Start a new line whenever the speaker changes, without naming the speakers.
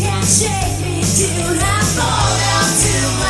Can't shake me. Till I fall down to my